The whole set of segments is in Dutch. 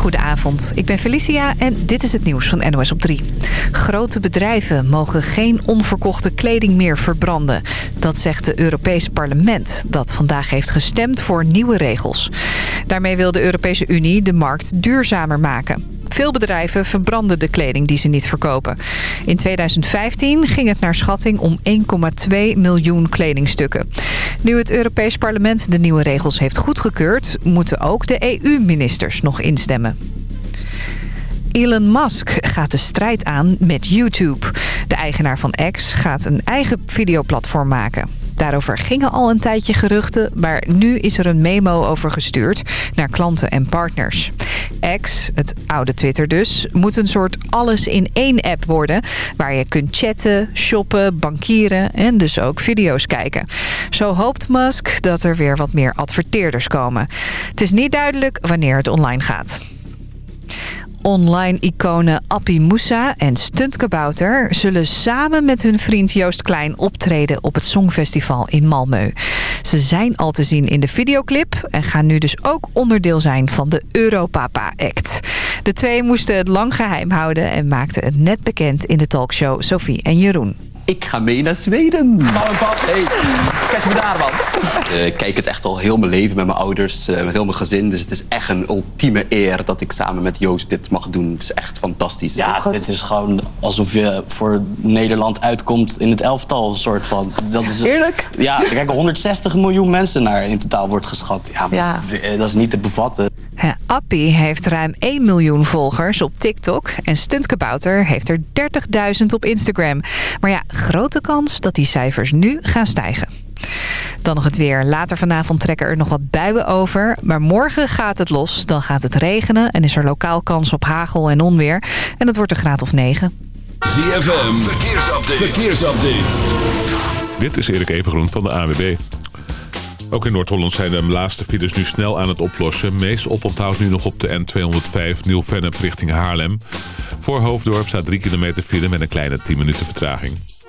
Goedenavond, ik ben Felicia en dit is het nieuws van NOS op 3. Grote bedrijven mogen geen onverkochte kleding meer verbranden. Dat zegt het Europees Parlement, dat vandaag heeft gestemd voor nieuwe regels. Daarmee wil de Europese Unie de markt duurzamer maken. Veel bedrijven verbranden de kleding die ze niet verkopen. In 2015 ging het naar schatting om 1,2 miljoen kledingstukken. Nu het Europees Parlement de nieuwe regels heeft goedgekeurd... moeten ook de EU-ministers nog instemmen. Elon Musk gaat de strijd aan met YouTube. De eigenaar van X gaat een eigen videoplatform maken. Daarover gingen al een tijdje geruchten, maar nu is er een memo over gestuurd naar klanten en partners. X, het oude Twitter dus, moet een soort alles in één app worden... waar je kunt chatten, shoppen, bankieren en dus ook video's kijken. Zo hoopt Musk dat er weer wat meer adverteerders komen. Het is niet duidelijk wanneer het online gaat. Online-iconen Appie Moussa en Stuntkabouter... zullen samen met hun vriend Joost Klein optreden op het Songfestival in Malmö. Ze zijn al te zien in de videoclip... en gaan nu dus ook onderdeel zijn van de Europapa-act. De twee moesten het lang geheim houden... en maakten het net bekend in de talkshow Sophie en Jeroen. Ik ga mee naar Zweden. En pap, hey, kijk me daar, man. Uh, ik kijk het echt al heel mijn leven met mijn ouders, uh, met heel mijn gezin. Dus het is echt een ultieme eer dat ik samen met Joost dit mag doen. Het is echt fantastisch. Ja, dit is gewoon alsof je voor Nederland uitkomt in het elftal. soort van. Dat is, Eerlijk? Ja, kijken 160 miljoen mensen naar in totaal wordt geschat. Ja, ja. dat is niet te bevatten. Ja, Appie heeft ruim 1 miljoen volgers op TikTok. En Stuntkabouter heeft er 30.000 op Instagram. Maar ja, grote kans dat die cijfers nu gaan stijgen. Dan nog het weer. Later vanavond trekken er nog wat buien over. Maar morgen gaat het los. Dan gaat het regenen en is er lokaal kans op hagel en onweer. En het wordt een graad of 9. ZFM, verkeersupdate. verkeersupdate. Dit is Erik Evengroen van de AWB. Ook in Noord-Holland zijn de laatste files nu snel aan het oplossen. Meest oponthoud nu nog op de N205 Nieuw-Vennep richting Haarlem. Voor Hoofddorp staat 3 kilometer file met een kleine 10 minuten vertraging.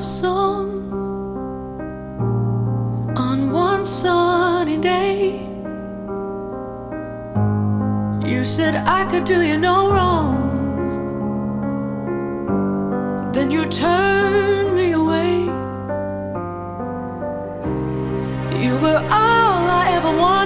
love song on one sunny day. You said I could do you no wrong. Then you turned me away. You were all I ever wanted.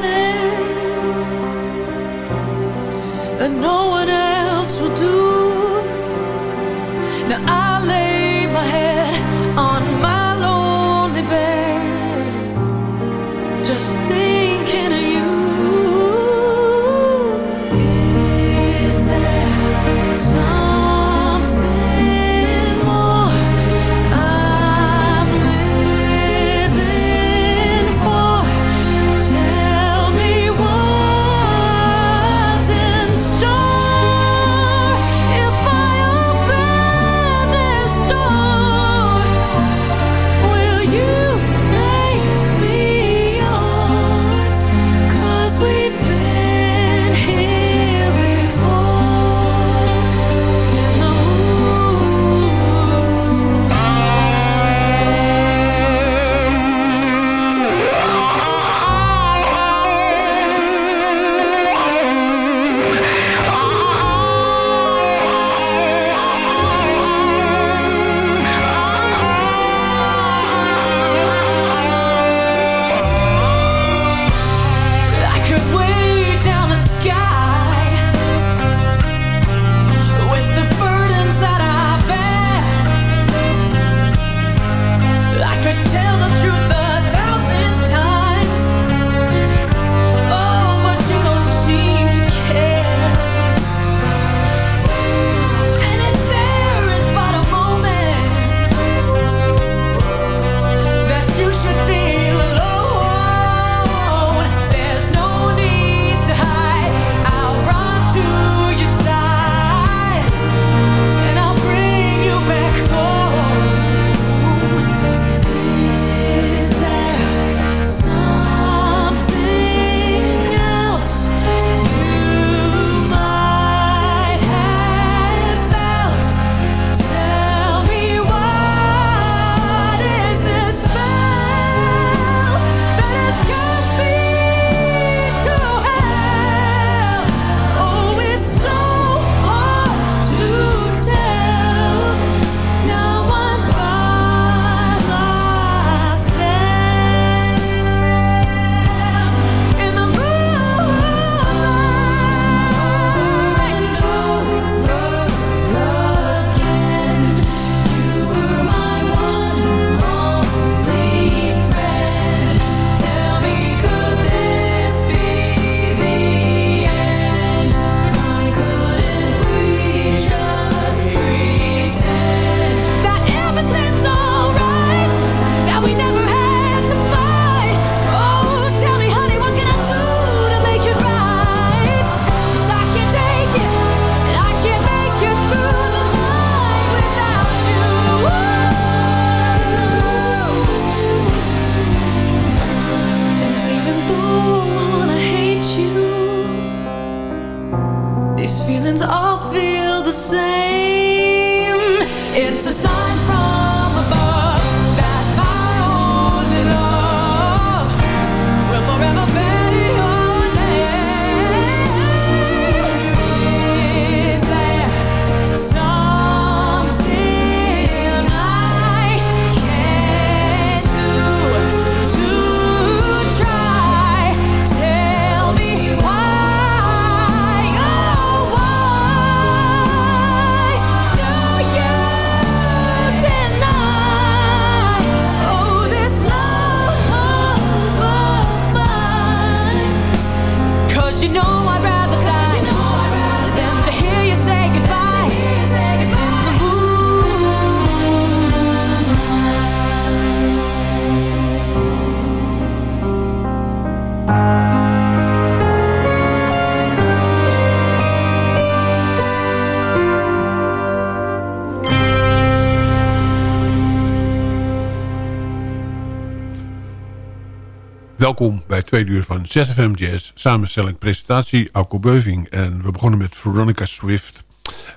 Welkom bij twee uur van ZFM Jazz. Samenstelling, presentatie, Alco Beuving. En we begonnen met Veronica Swift.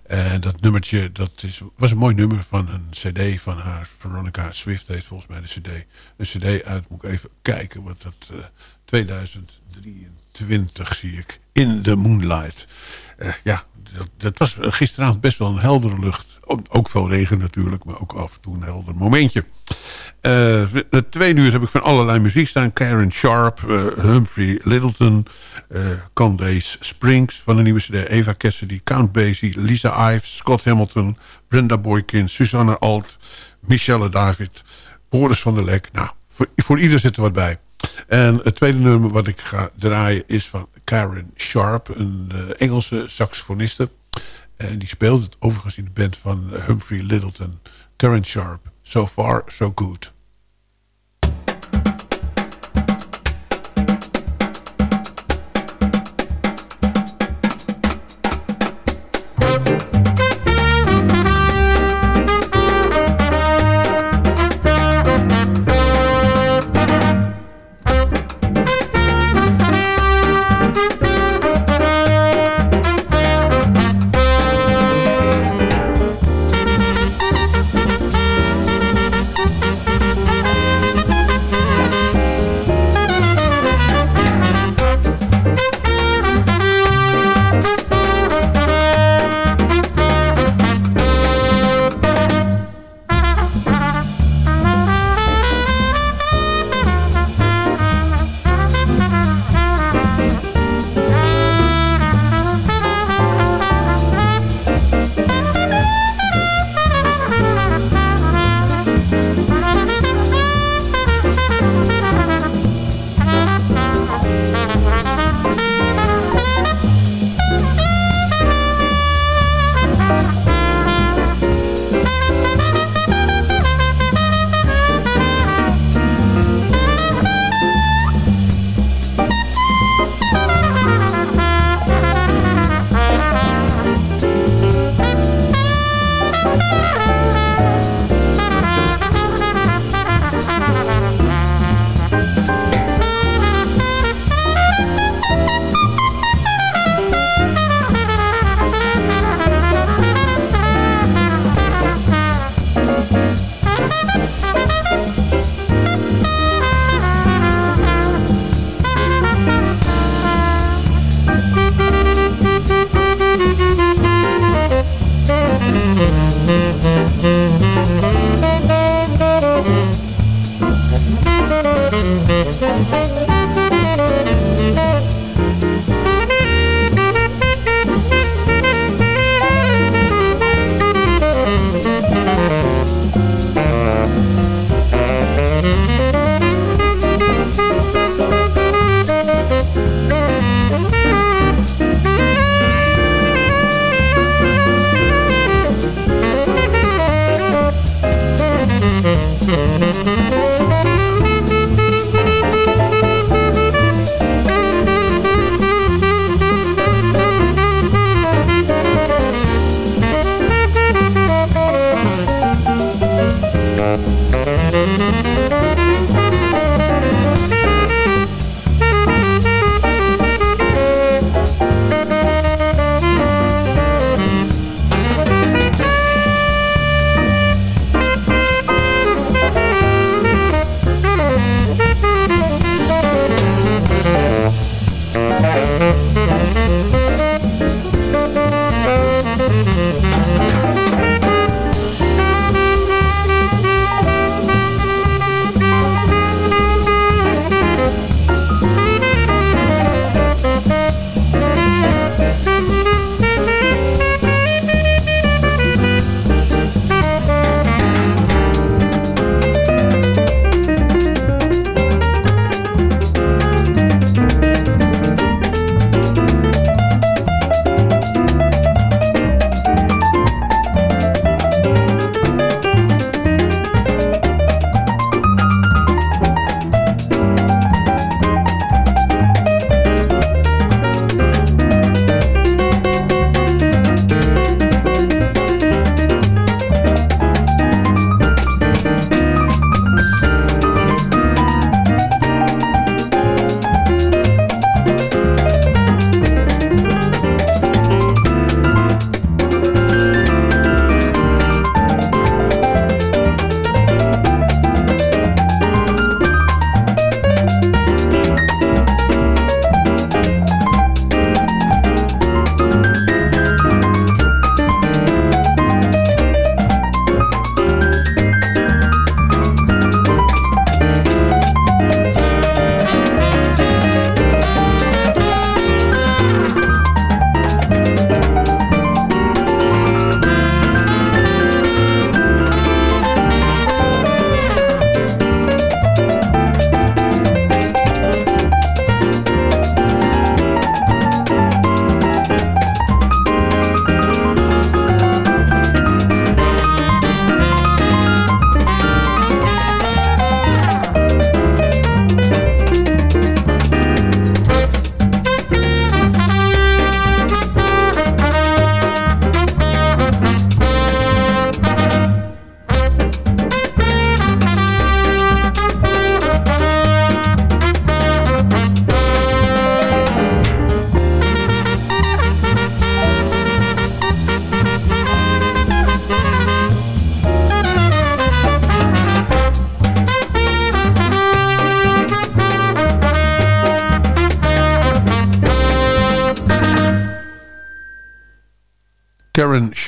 En dat nummertje, dat is, was een mooi nummer van een cd van haar. Veronica Swift heet volgens mij de cd. Een cd uit, moet ik even kijken. Wat dat, uh, 2023 zie ik. In the Moonlight. Uh, ja, dat, dat, was gisteravond best wel een heldere lucht. Ook, ook veel regen natuurlijk, maar ook af en toe een helder momentje. Uh, de tweede uur heb ik van allerlei muziek staan. Karen Sharp, uh, Humphrey Littleton, uh, Candace Springs van de nieuwe CD. Eva Cassidy, Count Basie, Lisa Ives, Scott Hamilton, Brenda Boykin, Susanna Alt, Michelle David, Boris van der Lek. Nou, voor, voor ieder zit er wat bij. En het tweede nummer wat ik ga draaien is van Karen Sharp, een Engelse saxofoniste. En die speelt het overigens in de band van Humphrey Littleton. Karen Sharp. So far, so good.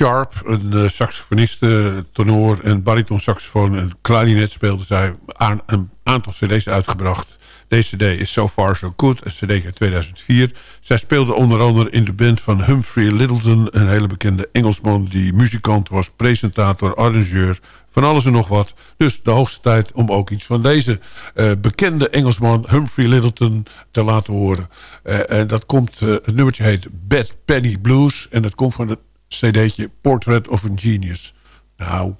Sharp, een uh, saxofoniste, tenor en baritonsaxofoon en klarinet speelde zij aan een aantal cd's uitgebracht. Deze cd is So Far So Good, een cd uit 2004. Zij speelde onder andere in de band van Humphrey Littleton... een hele bekende Engelsman die muzikant was, presentator, arrangeur... van alles en nog wat. Dus de hoogste tijd om ook iets van deze uh, bekende Engelsman... Humphrey Littleton te laten horen. En dat komt, het nummertje heet Bad Penny Blues... en dat komt van het cd'tje Portrait of a Genius. Nou...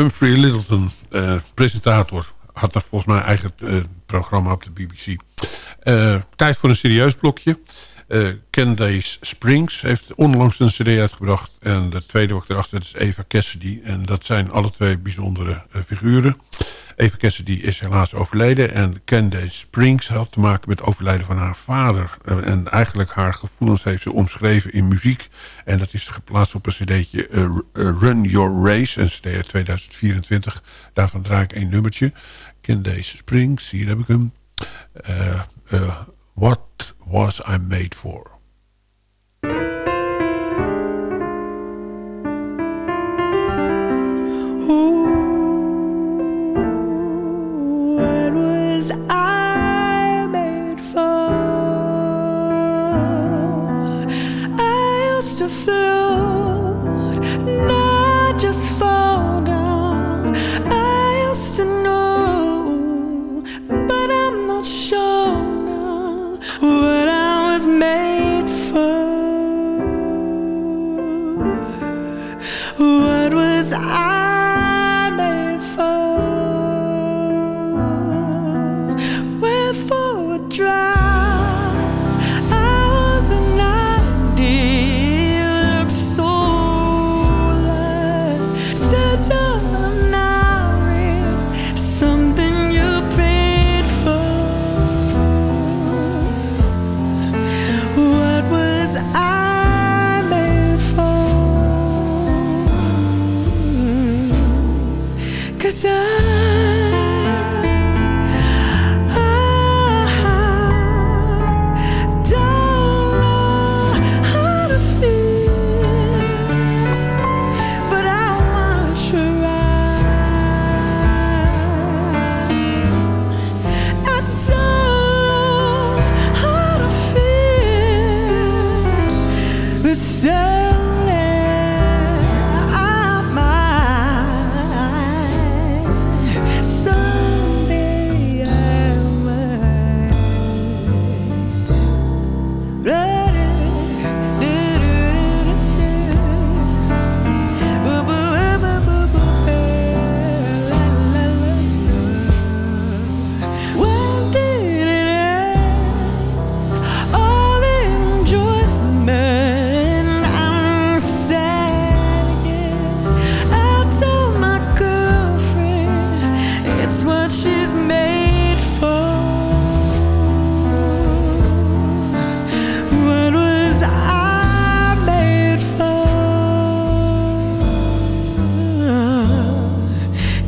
Humphrey Littleton, uh, presentator, had daar volgens mij eigen uh, programma op de BBC. Uh, eh, tijd voor een serieus blokje. Candace Springs heeft onlangs een cd uitgebracht. En de tweede wat erachter is Eva Cassidy. En dat zijn alle twee bijzondere figuren. Eva Cassidy is helaas overleden. En Candace Springs had te maken met het overlijden van haar vader. En eigenlijk haar gevoelens heeft ze omschreven in muziek. En dat is geplaatst op een cd'tje uh, Run Your Race. Een cd uit 2024. Daarvan draai ik één nummertje. Candace Springs, hier heb ik hem. What Was I Made For?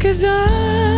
Cause I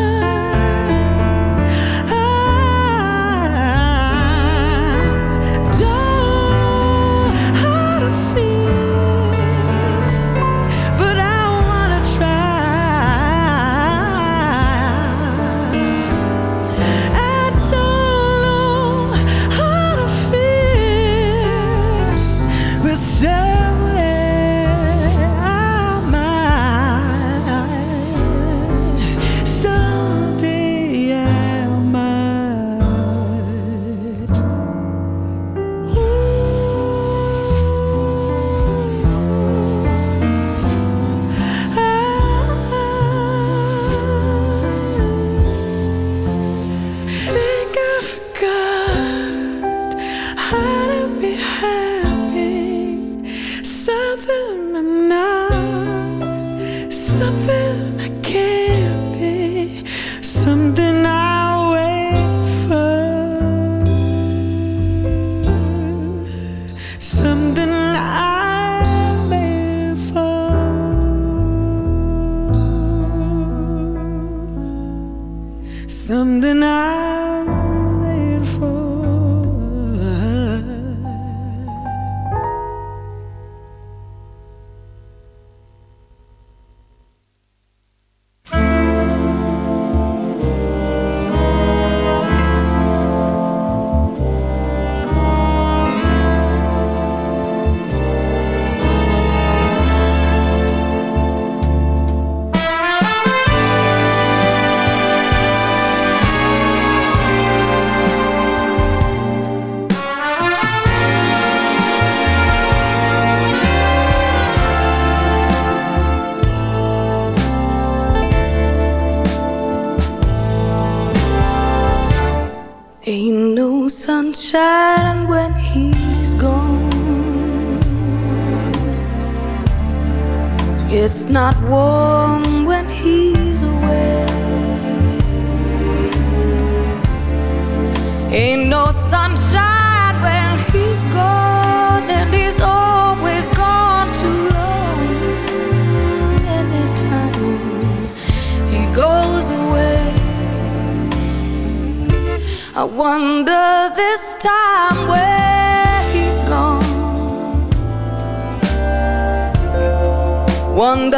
It's not warm when he's away. Ain't no sunshine when he's gone, and he's always gone too long. Anytime he goes away, I wonder this time where. Was een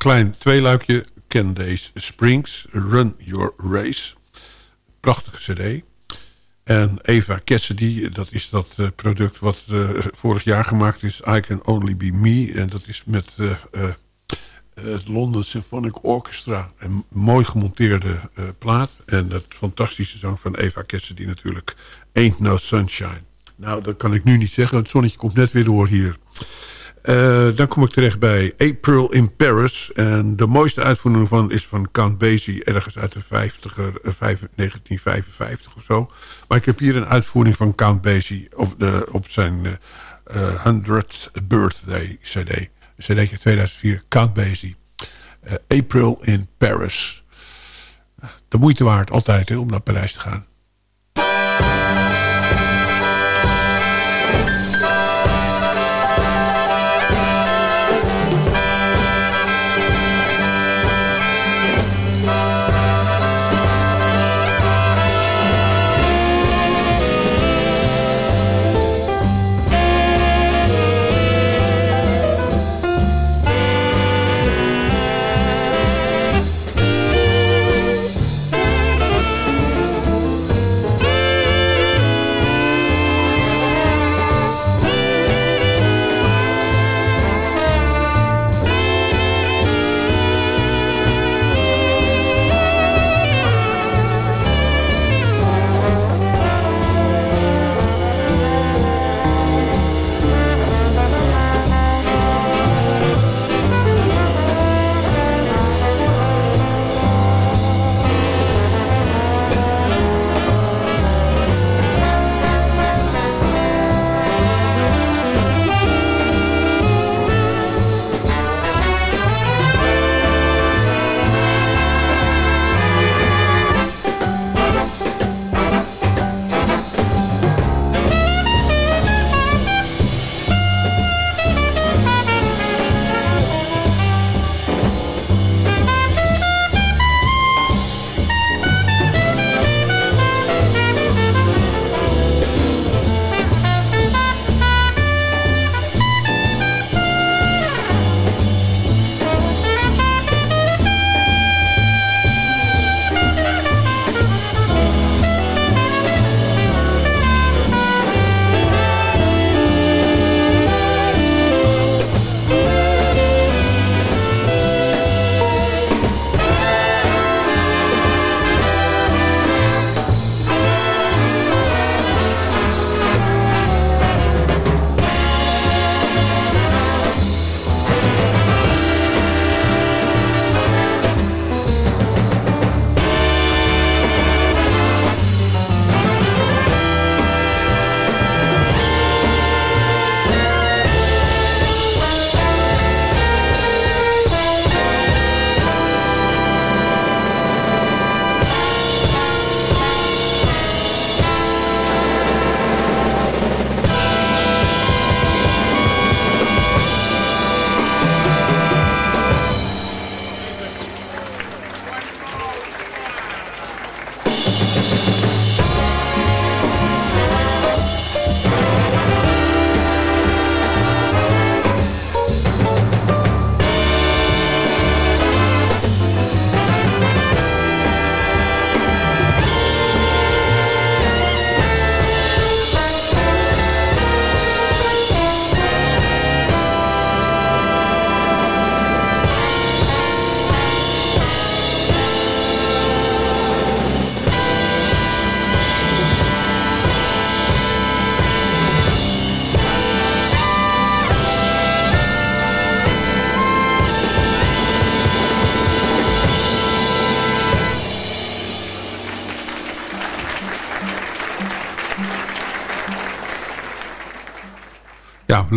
klein tweeluikje. Candace Springs, Run Your Race. Prachtige cd. En Eva Cassidy, dat is dat uh, product wat uh, vorig jaar gemaakt is. I Can Only Be Me. En dat is met uh, het London Symphonic Orchestra. Een mooi gemonteerde plaat. En dat fantastische zang van Eva Cassidy natuurlijk. Ain't No Sunshine. Nou, dat kan ik nu niet zeggen. Het zonnetje komt net weer door hier. Uh, dan kom ik terecht bij April in Paris. En de mooiste uitvoering van is van Count Basie... ergens uit de 50er, 1955 of zo. Maar ik heb hier een uitvoering van Count Basie... op, de, op zijn uh, 100th birthday cd. cd'tje 2004, Count Basie. April in Paris. De moeite waard altijd om naar Parijs te gaan.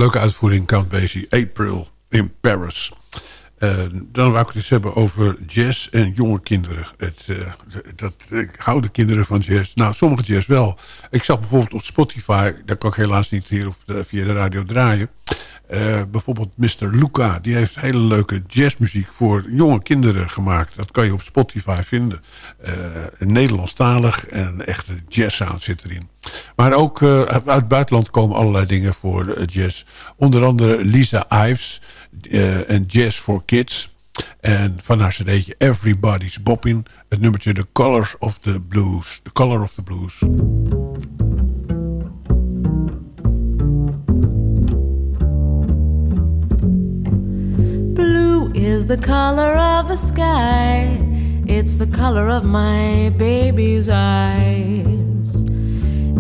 Leuke uitvoering, Count Basie. April in Paris. Uh, dan wou ik het eens hebben over jazz en jonge kinderen. Het, uh, dat, hou de kinderen van jazz. Nou, sommige jazz wel. Ik zag bijvoorbeeld op Spotify... daar kan ik helaas niet hier op via de radio draaien... Uh, bijvoorbeeld Mr. Luca, die heeft hele leuke jazzmuziek voor jonge kinderen gemaakt. Dat kan je op Spotify vinden. Uh, Nederlandstalig en echte jazzsound zit erin. Maar ook uh, uit het buitenland komen allerlei dingen voor jazz. Onder andere Lisa Ives en Jazz for Kids. En van haar cd'tje Everybody's Bopping. Het nummertje The Colors of the Blues. The Color of the Blues. Is the color of the sky. It's the color of my baby's eyes.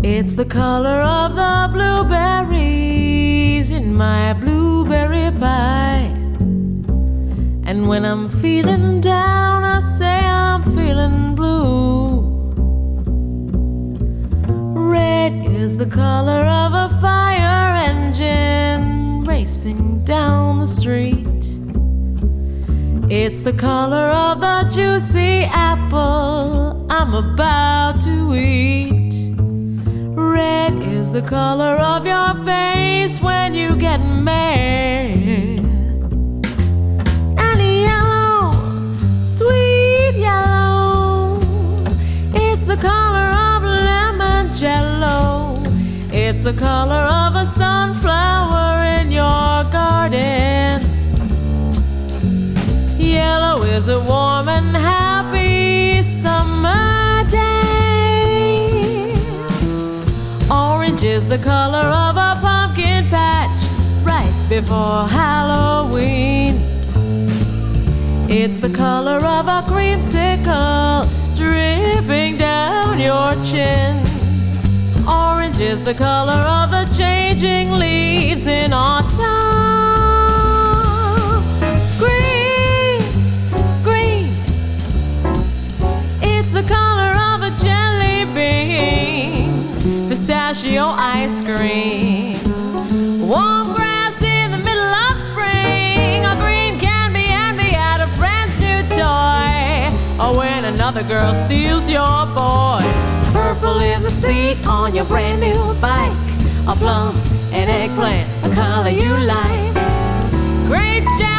It's the color of the blueberries in my blueberry pie. And when I'm feeling down, I say I'm feeling blue. Red is the color of a fire engine racing down the street. It's the color of the juicy apple I'm about to eat. Red is the color of your face when you get mad. And yellow, sweet yellow, it's the color of lemon jello. It's the color of a sunflower in your garden. Is a warm and happy summer day. Orange is the color of a pumpkin patch right before Halloween. It's the color of a creamsicle dripping down your chin. Orange is the color of the changing leaves in autumn. Pistachio ice cream. Warm grass in the middle of spring. A green can be envy at a friend's new toy. Or when another girl steals your boy. Purple is a seat on your brand new bike. A plum, an eggplant, the color you like. Grape jelly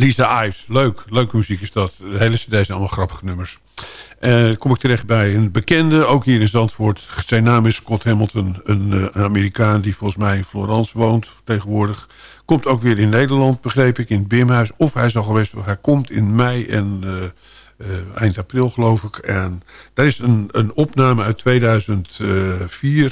Lisa Ives. Leuk. Leuke muziek is dat. De hele cd zijn allemaal grappige nummers. Eh kom ik terecht bij een bekende, ook hier in Zandvoort. Zijn naam is Scott Hamilton, een, eh, Amerikaan die volgens mij in Florence woont tegenwoordig. Komt ook weer in Nederland, begreep ik, in het Bimhuis. Of hij is al geweest, hij komt in mei en eh, eind april geloof ik. En daar is een, een opname uit 2004 eh,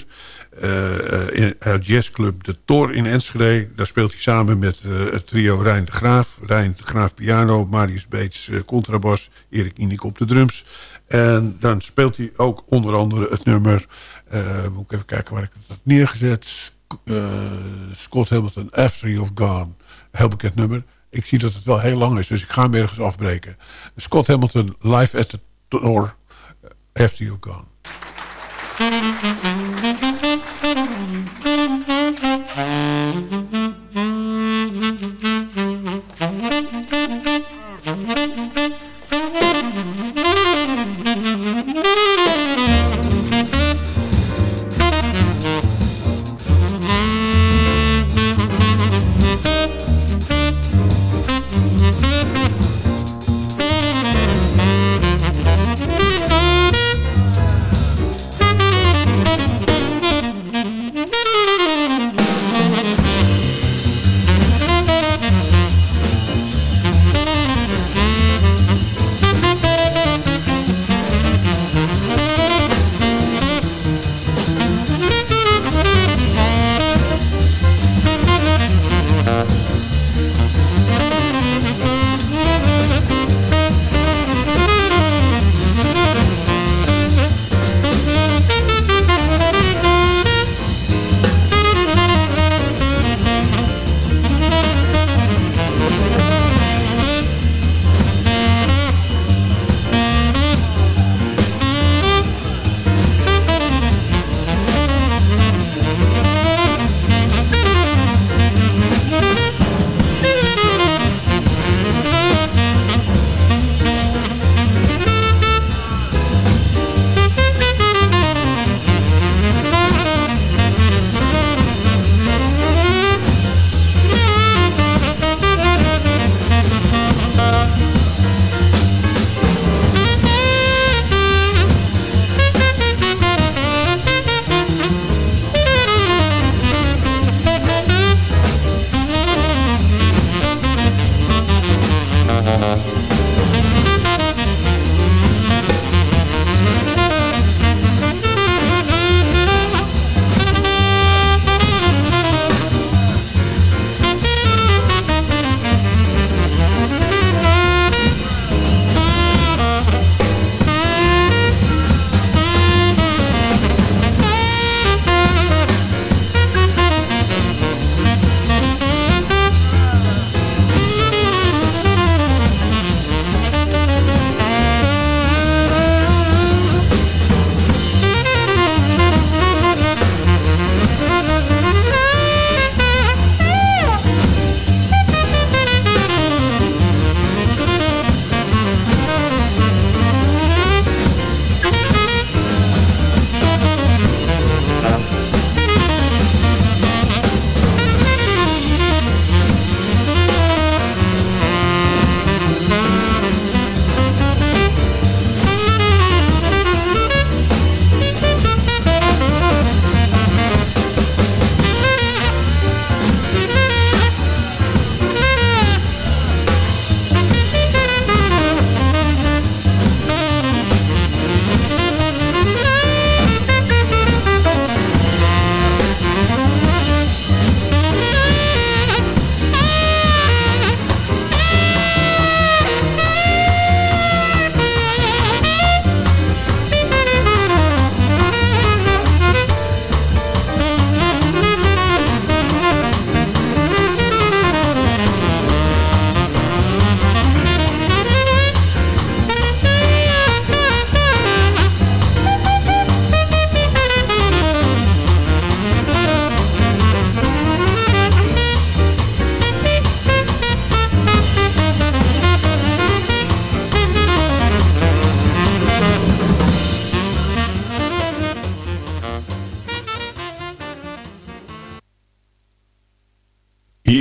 in het jazzclub De Tor in Enschede. Daar speelt hij samen met eh, het trio Rijn de Graaf. Rijn de Graaf piano, Marius Beets eh, contrabas, Erik Inik op de drums. En dan speelt hij ook onder andere het nummer... eh, moet ik even kijken waar ik het had neergezet. Eh, Scott Hamilton, After You've Gone. Heel bekend nummer. Ik zie dat het wel heel lang is, dus ik ga hem ergens afbreken. Scott Hamilton, live at the Tor, After You've Gone.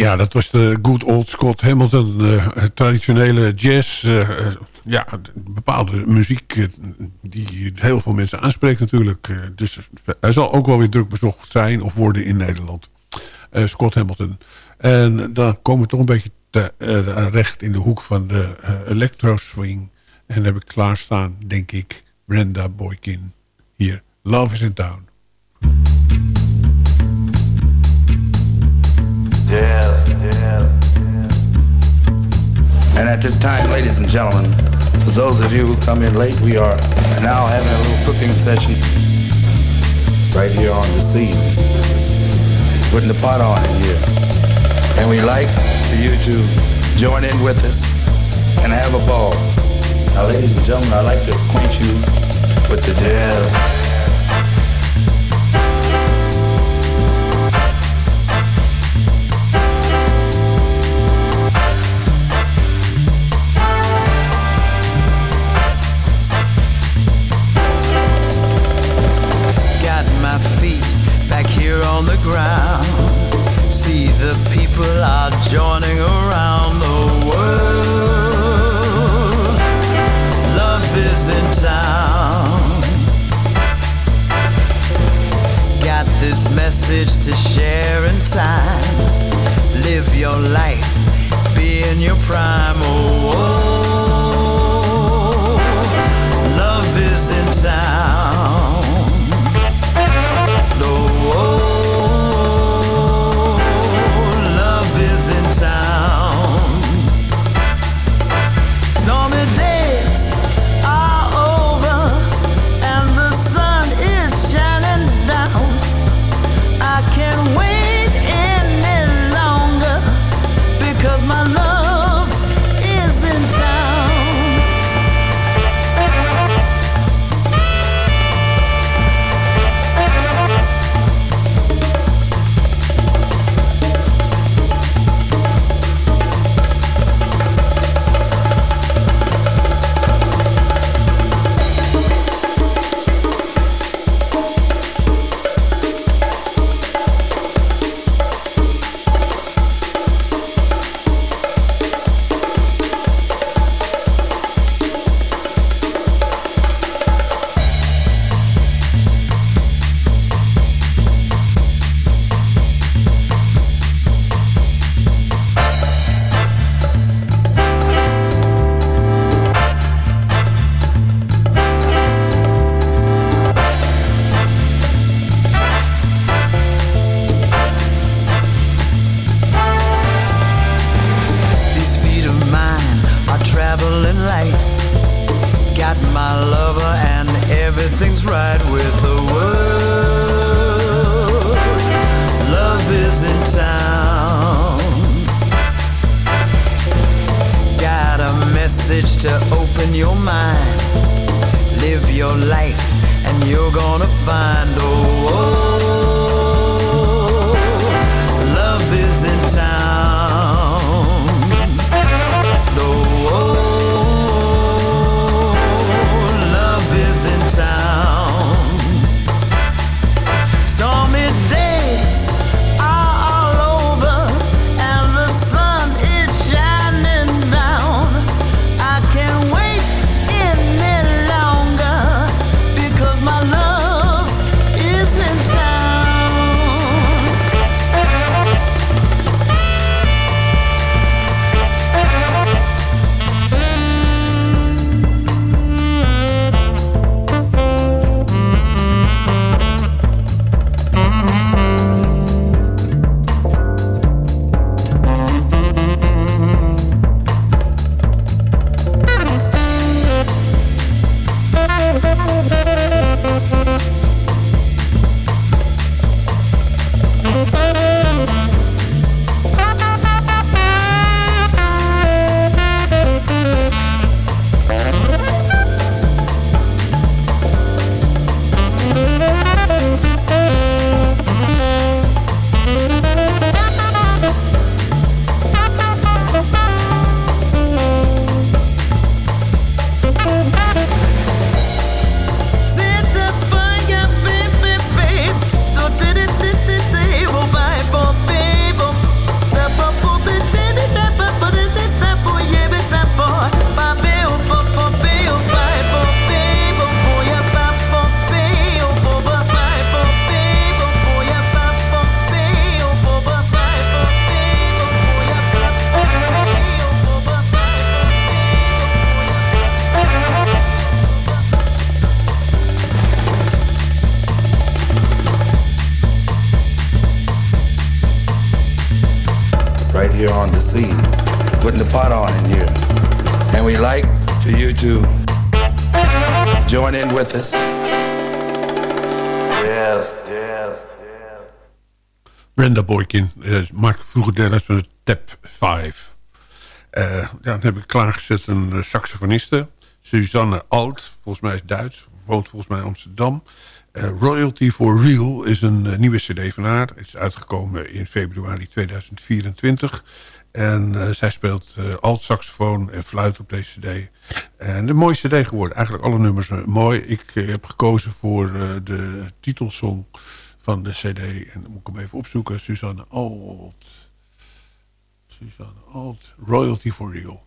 Ja, dat was de good old Scott Hamilton. Uh, traditionele jazz. Uh, ja, bepaalde muziek die heel veel mensen aanspreekt natuurlijk. dus hij zal ook wel weer druk bezocht zijn of worden in Nederland. Scott Hamilton. En dan komen we toch een beetje recht in de hoek van de electro swing. En dan heb ik klaarstaan, denk ik, Brenda Boykin hier. Love is in Town. Yes. yes. And at this time, ladies and gentlemen, for those of you who come in late, we are now having a little cooking session right here on the scene. Putting the pot on in here. And we like for you to join in with us and have a ball. Now, ladies and gentlemen, I'd like to acquaint you with the jazz ground. See the people are joining around the world. Love is in town. Got this message to share in time. Live your life, be in your prime. Oh, oh. oh. love is in town. Uh, vroeger deel uit van de Tap 5. Uh, ja, dan heb ik klaargezet een uh, saxofoniste. Suzanne Oud, volgens mij is Duits. Woont volgens mij in Amsterdam. Uh, Royalty for Real is een nieuwe cd van haar. Is uitgekomen in februari 2024. En zij speelt alt-saxofoon en fluit op deze cd. En een mooie cd geworden. Eigenlijk alle nummers mooi. Ik heb gekozen voor de titelsong van de cd. En dan moet ik hem even opzoeken. Suzanne Alt. Suzanne Alt. Royalty for Real.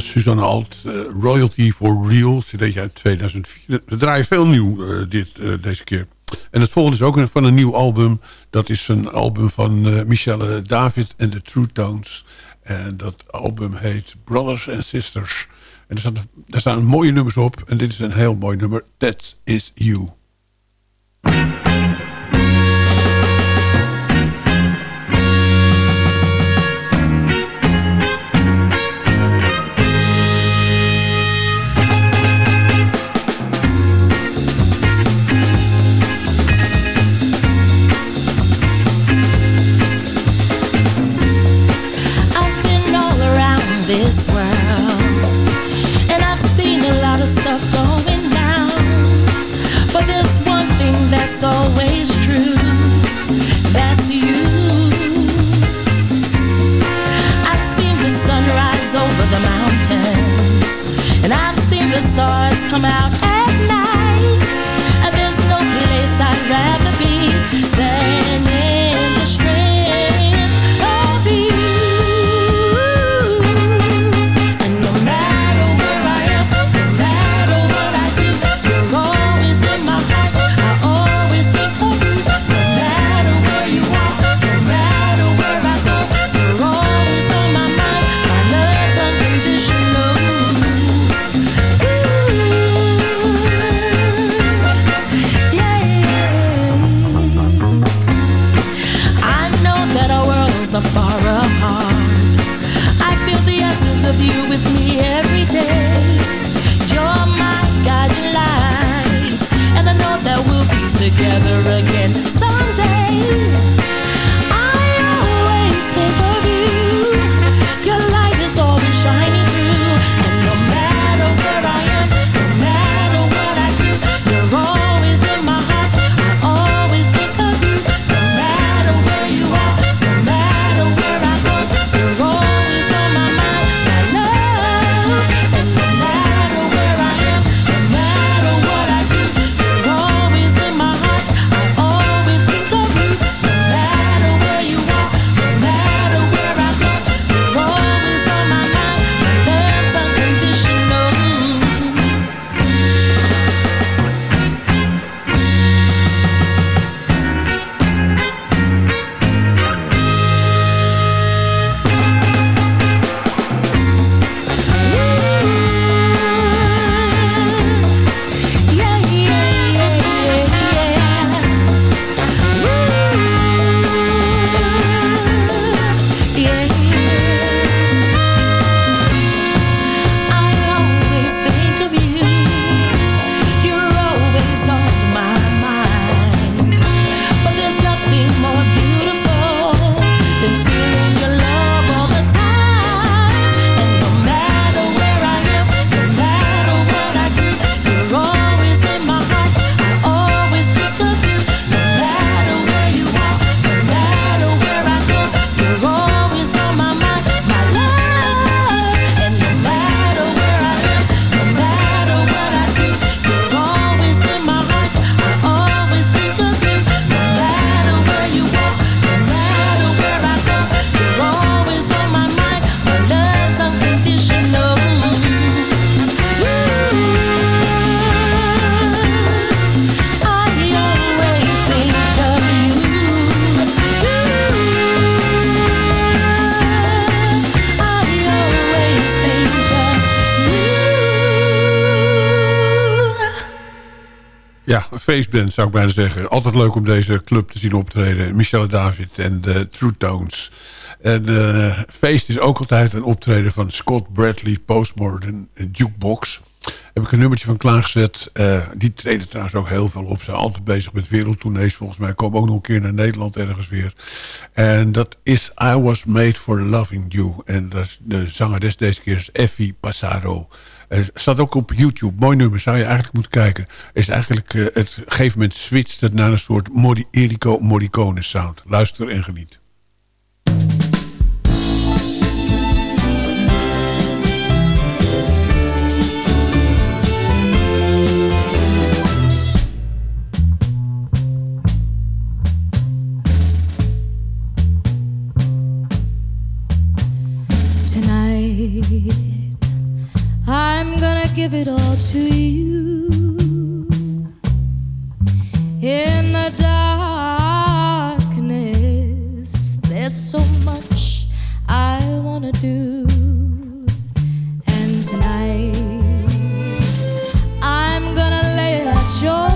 Was Suzanne Alt, uh, Royalty for Real, cd uit 2004. We draaien veel nieuw uh, dit, uh, deze keer. En het volgende is ook van een nieuw album. Dat is een album van Michelle David en de True Tones. En dat album heet Brothers and Sisters. En er staan, staan mooie nummers op. En dit is een heel mooi nummer. That is You. Feestband zou ik bijna zeggen. Altijd leuk om deze club te zien optreden. Michelle David en de True Tones. En uh, feest is ook altijd een optreden van Scott Bradley Postmodern Jukebox. Heb ik een nummertje van klaargezet. Uh, die treden trouwens ook heel veel op. Zijn altijd bezig met wereldtournees volgens mij. Komen ook nog een keer naar Nederland ergens weer. En dat is I Was Made For Loving You. En dat is de zangeres deze keer is Effie Passaro. Uh, staat ook op YouTube. Mooi nummer, zou je eigenlijk moeten kijken. Is eigenlijk, uh, het gegeven moment switcht het naar een soort Erico Morricone sound. Luister en geniet. Give it all to you. In the darkness, there's so much I wanna do. And tonight, I'm gonna lay it at your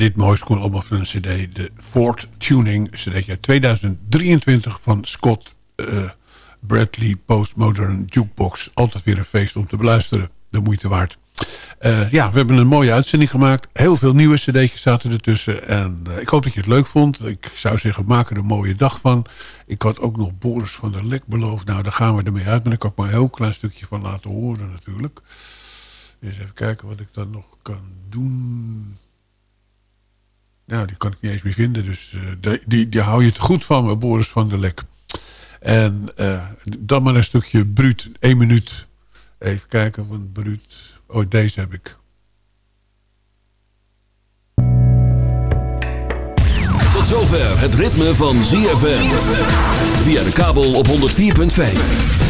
dit komt allemaal van een cd. De Ford Tuning cd 2023 van Scott uh, Bradley Postmodern Jukebox. Altijd weer een feest om te beluisteren. De moeite waard. Uh, ja, we hebben een mooie uitzending gemaakt. Heel veel nieuwe cd'tjes zaten ertussen. En uh, ik hoop dat je het leuk vond. Ik zou zeggen, maak er een mooie dag van. Ik had ook nog Boris van der Lek beloofd. Nou, daar gaan we ermee uit. Maar daar kan ik maar een heel klein stukje van laten horen natuurlijk. Dus even kijken wat ik dan nog kan doen. Nou, die kan ik niet eens meer vinden. Dus uh, die, die, die, hou je te goed van Boris van der Lek. En dan maar een stukje bruut. één minuut. Even kijken van bruut. Oh, deze heb ik. Tot zover het ritme van ZFM. Via de kabel op 104.5.